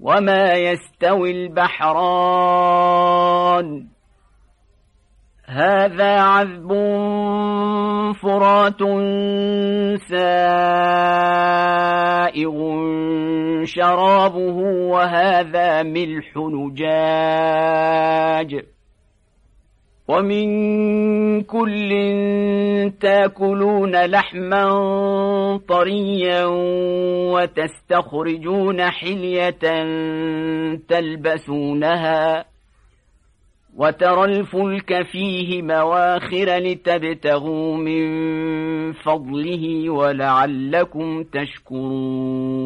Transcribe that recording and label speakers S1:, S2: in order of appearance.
S1: وما يستوي البحران هذا عذب فرات سائغ شرابه وهذا ملح نجاج ومن كل تاكلون لحما طريا وتستخرجون حلية تلبسونها وترى الفلك فيه مواخر لتبتغوا من فضله ولعلكم تشكرون